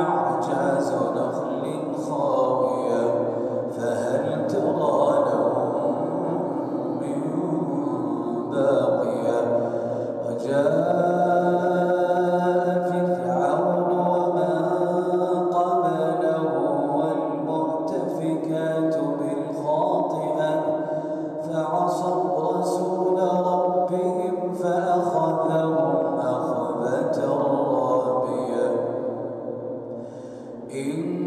now. in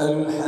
al